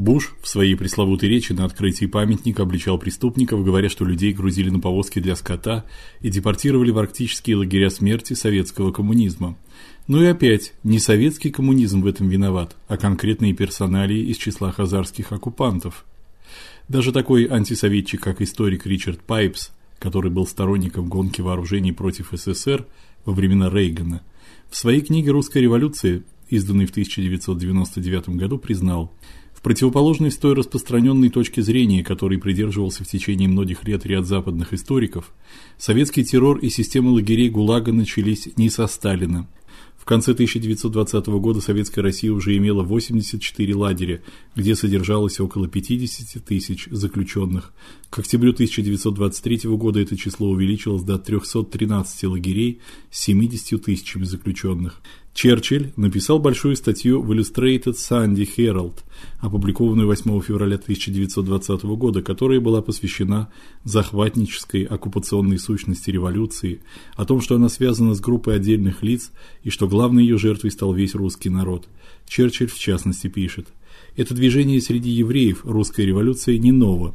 Буш в своей пресловутой речи на открытии памятника обличал преступников, говоря, что людей грузили на повозки для скота и депортировали в арктические лагеря смерти советского коммунизма. Ну и опять, не советский коммунизм в этом виноват, а конкретные персоналии из числа хазарских оккупантов. Даже такой антисоветчик, как историк Ричард Пайпс, который был сторонником гонки вооружений против СССР во времена Рейгана, в своей книге Русская революция, изданной в 1999 году, признал: в противоположность той распространенной точке зрения, которой придерживался в течение многих лет ряд западных историков, советский террор и система лагерей ГУЛАГа начались не со Сталина, в конце 1920 года Советская Россия уже имела 84 лагеря, где содержалось около 50 тысяч заключенных. К октябрю 1923 года это число увеличилось до 313 лагерей с 70 тысячами заключенных. Черчилль написал большую статью в Illustrated Sunday Herald, опубликованную 8 февраля 1920 года, которая была посвящена захватнической оккупационной сущности революции, о том, что она связана с группой отдельных лиц и что главной ее жертвой стал весь русский народ. Черчилль в частности пишет: "Это движение среди евреев русской революции не ново.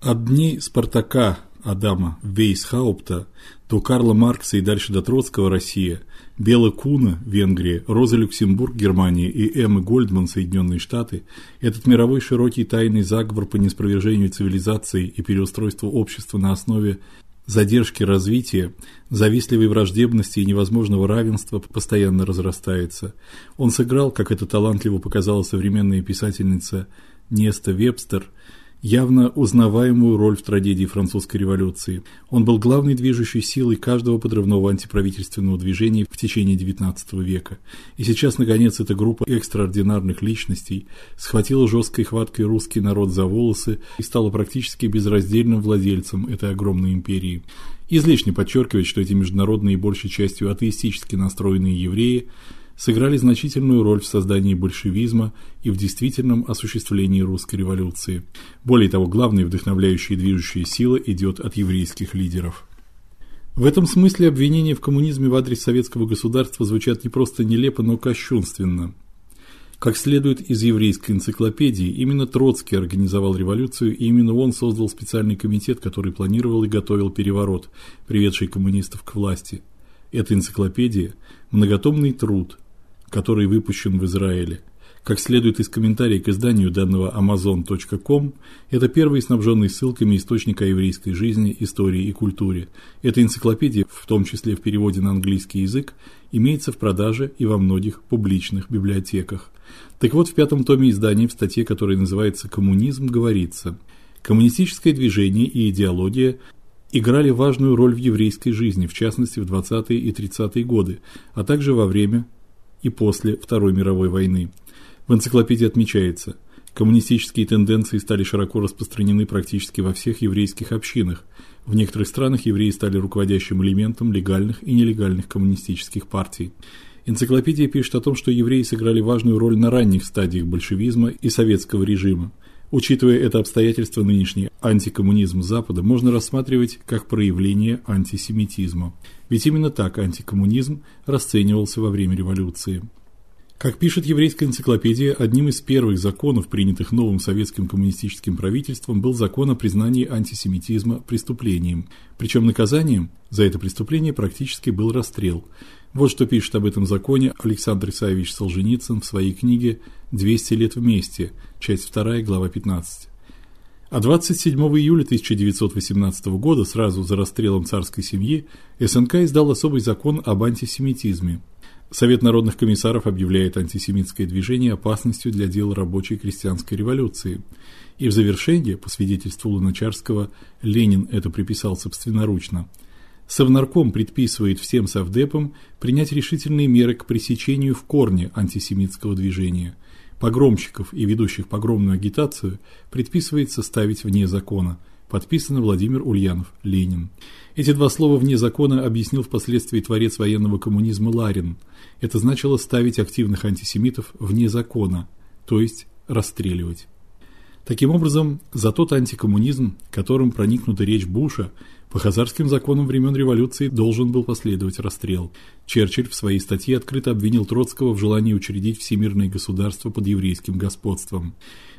От дней Спартака Адама Вейсхаупта до Карла Маркса и дальше до Троцкого Россия, Бела Куна Венгрия, Роза Люксембург Германия и Эммы Гольдман Соединенные Штаты этот мировой широкий тайный заговор по неспровержению цивилизации и переустройству общества на основе задержки развития, завистливой враждебности и невозможного равенства постоянно разрастается. Он сыграл, как это талантливо показала современная писательница Неста Вебстер, явно узнаваемую роль в трагедии французской революции. Он был главной движущей силой каждого подрывного антиправительственного движения в течение XIX века. И сейчас наконец эта группа экстраординарных личностей схватила жесткой хваткой русский народ за волосы и стала практически безраздельным владельцем этой огромной империи. Излишне подчеркивать, что эти международные большей частью атеистически настроенные евреи сыграли значительную роль в создании большевизма и в действительном осуществлении русской революции. Более того, главная вдохновляющая и движущая сила идет от еврейских лидеров. В этом смысле обвинения в коммунизме в адрес советского государства звучат не просто нелепо, но кощунственно. Как следует из еврейской энциклопедии, именно Троцкий организовал революцию, и именно он создал специальный комитет, который планировал и готовил переворот, приведший коммунистов к власти. Эта энциклопедия многотомный труд, который выпущен в Израиле. Как следует из комментария к изданию данного amazon.com, это первый снабженный ссылками источник о еврейской жизни, истории и культуре. Эта энциклопедия, в том числе в переводе на английский язык, имеется в продаже и во многих публичных библиотеках. Так вот, в пятом томе издания в статье, которая называется Коммунизм, говорится: коммунистическое движение и идеология играли важную роль в еврейской жизни, в частности в 20-е и 30-е годы, а также во время и после Второй мировой войны. В энциклопедии отмечается: коммунистические тенденции стали широко распространены практически во всех еврейских общинах. В некоторых странах евреи стали руководящим элементом легальных и нелегальных коммунистических партий. Энциклопедия пишет о том, что евреи сыграли важную роль на ранних стадиях большевизма и советского режима. Учитывая это обстоятельство, нынешний антикоммунизм Запада можно рассматривать как проявление антисемитизма. Ведь именно так антикоммунизм расценивался во время революции. Как пишет еврейская энциклопедия, одним из первых законов, принятых новым советским коммунистическим правительством, был закон о признании антисемитизма преступлением. Причем наказанием за это преступление практически был расстрел. Вот что пишет об этом законе Александр Исаевич Солженицын в своей книге «200 лет вместе», часть 2, глава 15. А 27 июля 1918 года, сразу за расстрелом царской семьи, СНК издал особый закон об антисемитизме. Совет народных комиссаров объявляет антисемитское движение опасностью для дела рабочей крестьянской революции. И в завершение, по свидетельству Луначарского, Ленин это приписал собственноручно. Совнарком предписывает всем совдепам принять решительные меры к пресечению в корне антисемитского движения. Погромщиков и ведущих погромную агитацию предписывается ставить вне закона. Подписано Владимир Ульянов, Ленин. Эти два слова вне закона объяснил впоследствии творец военного коммунизма Ларин. Это значило ставить активных антисемитов вне закона, то есть расстреливать. Таким образом, за тот антикоммунизм, которым проникнута речь Буша, по хазарским законам времен революции должен был последовать расстрел. Черчилль в своей статье открыто обвинил Троцкого в желании учредить всемирное государство под еврейским господством.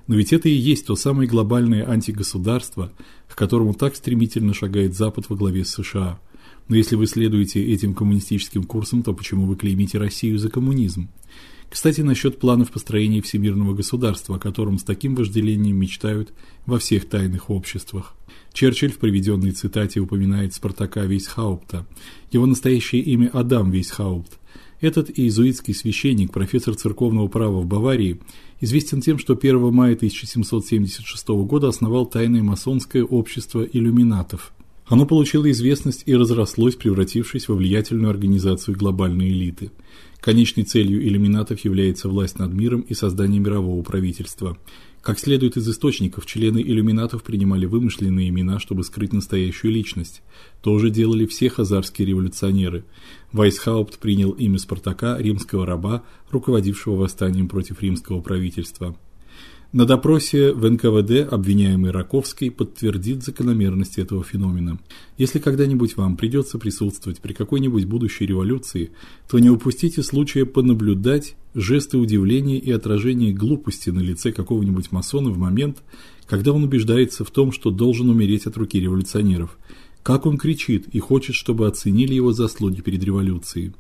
Но ведь это и есть то самое глобальное антигосударство, к которому так стремительно шагает Запад во главе с США. Но если вы следуете этим коммунистическим курсам, то почему вы клеймите Россию за коммунизм? Кстати, насчет планов построения всемирного государства, о котором с таким вожделением мечтают во всех тайных обществах. Черчилль в приведенной цитате упоминает Спартака Вейсхаупта. Его настоящее имя Адам Вейсхаупт. Этот иезуитский священник, профессор церковного права в Баварии, известен тем, что 1 мая 1776 года основал тайное масонское общество иллюминатов. Оно получило известность и разрослось, превратившись во влиятельную организацию глобальной элиты. Конечной целью иллюминатов является власть над миром и создание мирового правительства. Как следует из источников, члены иллюминатов принимали вымышленные имена, чтобы скрыть настоящую личность. То же делали все хазарские революционеры. Вайсхаупт принял имя Спартака, римского раба, руководившего восстанием против римского правительства. На допросе в НКВД обвиняемый Раковский подтвердит закономерность этого феномена. Если когда-нибудь вам придется присутствовать при какой-нибудь будущей революции, то не упустите случая понаблюдать жесты удивления и отражение глупости на лице какого-нибудь масона в момент, когда он убеждается в том, что должен умереть от руки революционеров. Как он кричит и хочет, чтобы оценили его заслуги перед революцией.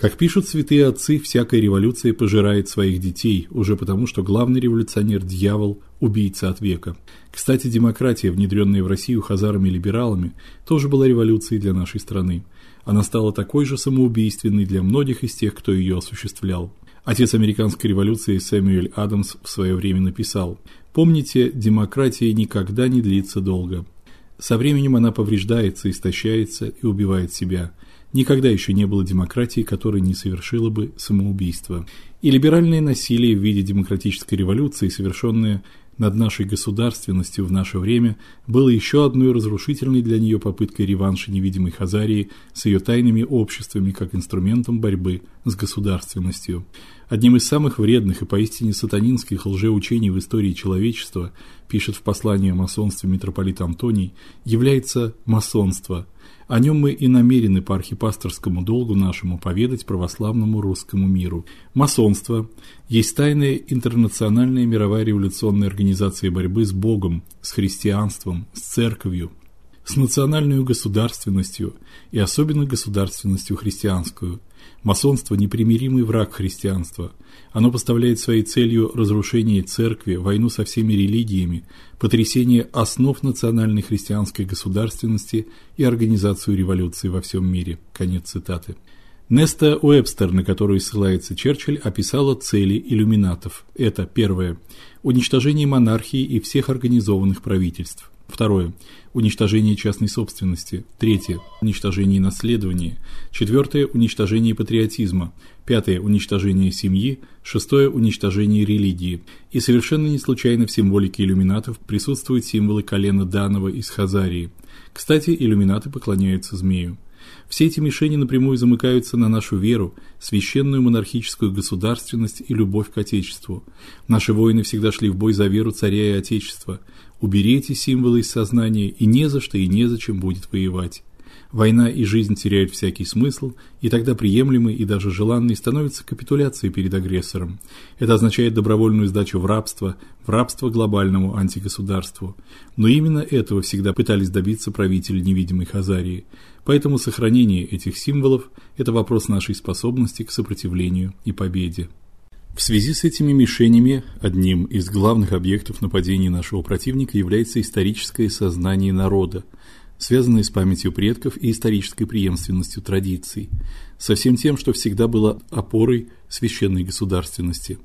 Как пишут святые отцы, всякая революция пожирает своих детей, уже потому, что главный революционер дьявол, убийца от века. Кстати, демократия, внедренная в Россию хазарами-либералами, тоже была революцией для нашей страны. Она стала такой же самоубийственной для многих из тех, кто ее осуществлял. Отец американской революции Сэмюэль Адамс в свое время написал: "Помните, демократия никогда не длится долго. Со временем она повреждается, истощается и убивает себя. Никогда еще не было демократии, которая не совершила бы самоубийство. И либеральное насилие в виде демократической революции, совершенное над нашей государственностью в наше время, было еще одной разрушительной для нее попыткой реванша невидимой Хазарии с ее тайными обществами как инструментом борьбы с государственностью. Одним из самых вредных и поистине сатанинских лжеучений в истории человечества, пишет в послании о масонстве митрополит Антоний, является масонство – о нем мы и намерены по архипасторскому долгу нашему поведать православному русскому миру. Масонство есть тайная интернациональная мировая революционная организация борьбы с Богом, с христианством, с церковью, с национальной государственностью и особенно государственностью христианскую. Масонство непримиримый враг христианства. Оно поставляет своей целью разрушение церкви, войну со всеми религиями, потрясение основ национальной христианской государственности и организацию революции во всем мире. Конец цитаты. Неста Уэбстер, на которую ссылается Черчилль, описала цели иллюминатов. Это первое уничтожение монархии и всех организованных правительств. Второе уничтожение частной собственности. Третье уничтожение наследования. Четвертое уничтожение патриотизма. Пятое уничтожение семьи, шестое уничтожение религии. И совершенно не случайно в символике иллюминатов присутствуют символы колена Данова из Хазарии. Кстати, иллюминаты поклоняются змею. Все эти мишени напрямую замыкаются на нашу веру, священную монархическую государственность и любовь к отечеству. Наши воины всегда шли в бой за веру царя и отечества. Уберите символы из сознания, и не за что и не зачем будет воевать. Война и жизнь теряют всякий смысл, и тогда приемлемой и даже желанной становится капитуляция перед агрессором. Это означает добровольную сдачу в рабство, в рабство глобальному антигосударству. Но именно этого всегда пытались добиться правители невидимой Хазарии. Поэтому сохранение этих символов это вопрос нашей способности к сопротивлению и победе. В связи с этими мишенями одним из главных объектов нападения нашего противника является историческое сознание народа, связанное с памятью предков и исторической преемственностью традиций, со всем тем, что всегда было опорой священной государственности.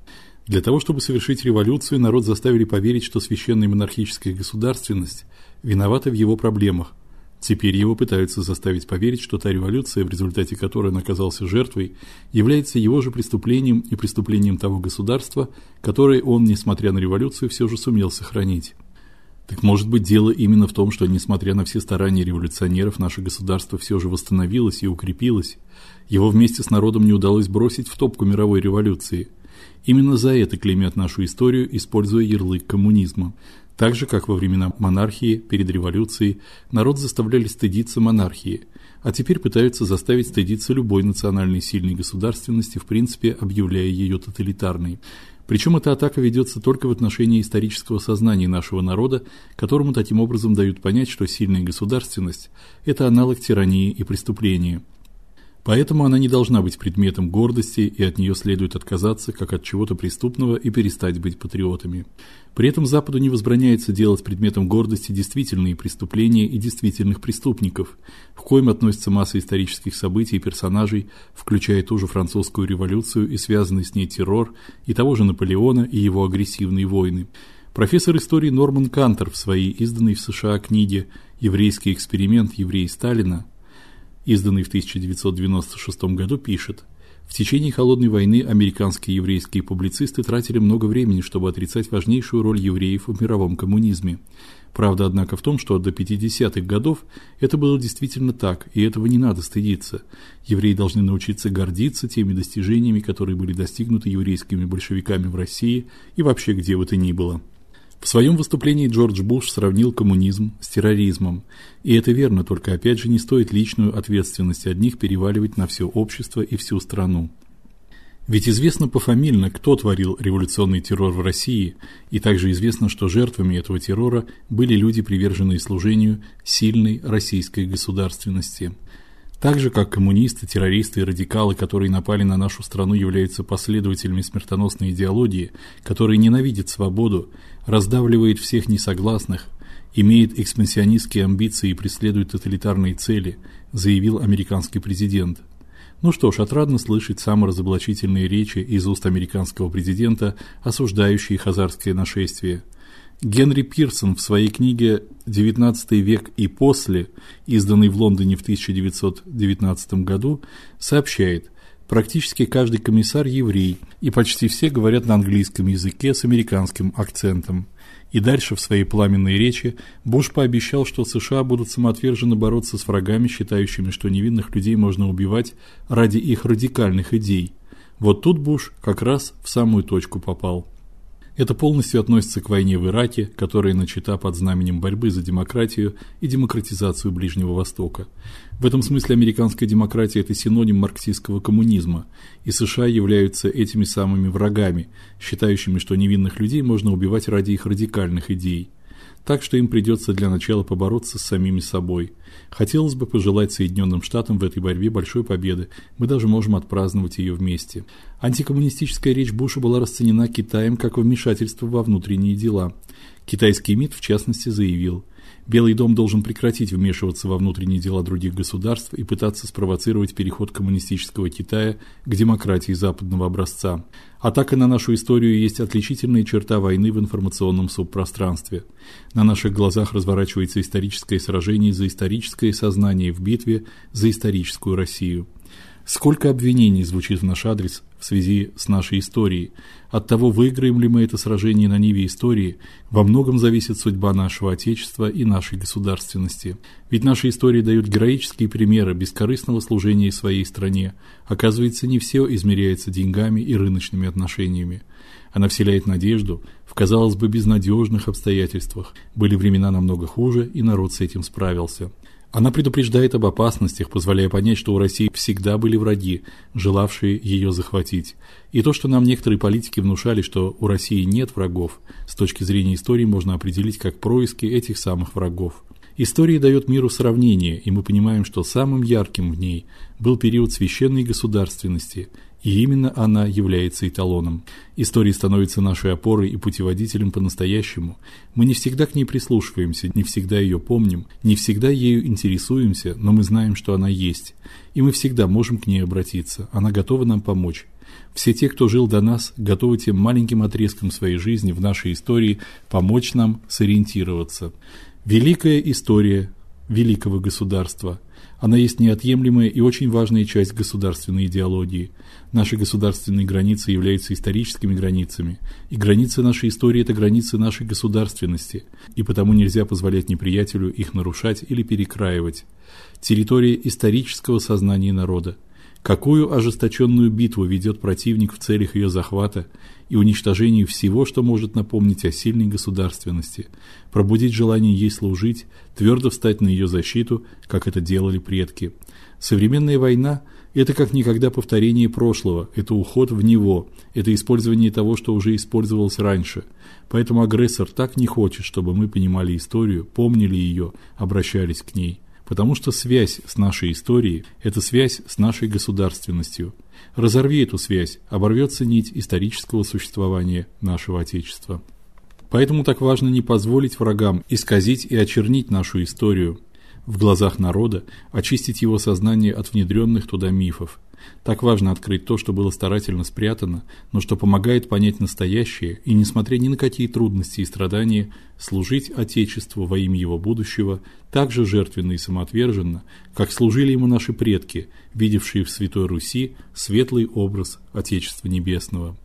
Для того, чтобы совершить революцию, народ заставили поверить, что священная монархическая государственность виновата в его проблемах, Теперь его пытаются заставить поверить, что та революция, в результате которой он оказался жертвой, является его же преступлением и преступлением того государства, которое он, несмотря на революцию, все же сумел сохранить. Так может быть, дело именно в том, что несмотря на все старания революционеров, наше государство все же восстановилось и укрепилось. Его вместе с народом не удалось бросить в топку мировой революции. Именно за это клеймят нашу историю, используя ярлык коммунизма. Так же, как во времена монархии, перед революцией, народ заставляли стыдиться монархии, а теперь пытаются заставить стыдиться любой национальной сильной государственности, в принципе, объявляя ее тоталитарной. Причем эта атака ведется только в отношении исторического сознания нашего народа, которому таким образом дают понять, что сильная государственность это аналог тирании и преступления. Поэтому она не должна быть предметом гордости, и от нее следует отказаться как от чего-то преступного и перестать быть патриотами. При этом Западу не возбраняется делать предметом гордости действительные преступления и действительных преступников, в коем относится масса исторических событий и персонажей, включая ту же французскую революцию и связанный с ней террор, и того же Наполеона и его агрессивные войны. Профессор истории Норман Кантер в своей изданной в США книге Еврейский эксперимент евреи Сталина изданный в 1996 году, пишет: в течение холодной войны американские еврейские публицисты тратили много времени, чтобы отрицать важнейшую роль евреев в мировом коммунизме. Правда, однако, в том, что до 50-х годов это было действительно так, и этого не надо стыдиться. Евреи должны научиться гордиться теми достижениями, которые были достигнуты еврейскими большевиками в России и вообще где бы то ни было. В своем выступлении Джордж Буш сравнил коммунизм с терроризмом. И это верно, только опять же не стоит личную ответственность одних переваливать на все общество и всю страну. Ведь известно пофамильно, кто творил революционный террор в России, и также известно, что жертвами этого террора были люди, приверженные служению сильной российской государственности. Так же как коммунисты, террористы и радикалы, которые напали на нашу страну, являются последователями смертоносной идеологии, которая ненавидит свободу, раздавливает всех несогласных, имеет экспансионистские амбиции и преследует тоталитарные цели, заявил американский президент. Ну что ж, отрадно слышать саморазоблачительные речи из уст американского президента, осуждающие хазарское нашествие. Генри Пирсон в своей книге XIX век и после, изданной в Лондоне в 1919 году, сообщает: Практически каждый комиссар еврей, и почти все говорят на английском языке с американским акцентом. И дальше в своей пламенной речи Буш пообещал, что США будут самоотверженно бороться с врагами, считающими, что невинных людей можно убивать ради их радикальных идей. Вот тут Буш как раз в самую точку попал. Это полностью относится к войне в Ираке, которая начата под знаменем борьбы за демократию и демократизацию Ближнего Востока. В этом смысле американская демократия это синоним марксистского коммунизма, и США являются этими самыми врагами, считающими, что невинных людей можно убивать ради их радикальных идей так что им придется для начала побороться с самими собой. Хотелось бы пожелать Соединенным Штатам в этой борьбе большой победы. Мы даже можем отпраздновать ее вместе. Антикоммунистическая речь Буша была расценена Китаем как вмешательство во внутренние дела. Китайский МИД в частности заявил: Белый дом должен прекратить вмешиваться во внутренние дела других государств и пытаться спровоцировать переход коммунистического Китая к демократии западного образца. Атака на нашу историю есть отличительная черта войны в информационном субпространстве. На наших глазах разворачивается историческое сражение за историческое сознание в битве за историческую Россию. Сколько обвинений звучит в наш адрес в связи с нашей историей. От того, выиграем ли мы это сражение на ниве истории, во многом зависит судьба нашего отечества и нашей государственности. Ведь наша история дает героические примеры бескорыстного служения своей стране. Оказывается, не все измеряется деньгами и рыночными отношениями. Она вселяет надежду в, казалось бы, безнадежных обстоятельствах. Были времена намного хуже, и народ с этим справился. Она предупреждает об опасностях, позволяя понять, что у России всегда были враги, желавшие ее захватить. И то, что нам некоторые политики внушали, что у России нет врагов, с точки зрения истории можно определить как происки этих самых врагов. История дает миру сравнение, и мы понимаем, что самым ярким в ней был период священной государственности, и именно она является эталоном. История становится нашей опорой и путеводителем по-настоящему. Мы не всегда к ней прислушиваемся, не всегда ее помним, не всегда ею интересуемся, но мы знаем, что она есть, и мы всегда можем к ней обратиться. Она готова нам помочь. Все те, кто жил до нас, готовы тем маленьким отрезком своей жизни в нашей истории помочь нам сориентироваться. Великая история великого государства. Она есть неотъемлемая и очень важная часть государственной идеологии. Наши государственные границы являются историческими границами, и границы нашей истории это границы нашей государственности, и потому нельзя позволять неприятелю их нарушать или перекраивать. Территория исторического сознания народа. Какую ожесточенную битву ведет противник в целях ее захвата и уничтожения всего, что может напомнить о сильной государственности, пробудить желание ей служить, твердо встать на ее защиту, как это делали предки. Современная война это как никогда повторение прошлого, это уход в него, это использование того, что уже использовалось раньше. Поэтому агрессор так не хочет, чтобы мы понимали историю, помнили ее, обращались к ней. Потому что связь с нашей историей это связь с нашей государственностью. Разорви эту связь, оборвется нить исторического существования нашего отечества. Поэтому так важно не позволить врагам исказить и очернить нашу историю, в глазах народа, очистить его сознание от внедренных туда мифов. Так важно открыть то, что было старательно спрятано, но что помогает понять настоящее и, несмотря ни на какие трудности и страдания, служить Отечеству во имя его будущего так же жертвенно и самоотверженно, как служили ему наши предки, видевшие в Святой Руси светлый образ Отечества Небесного.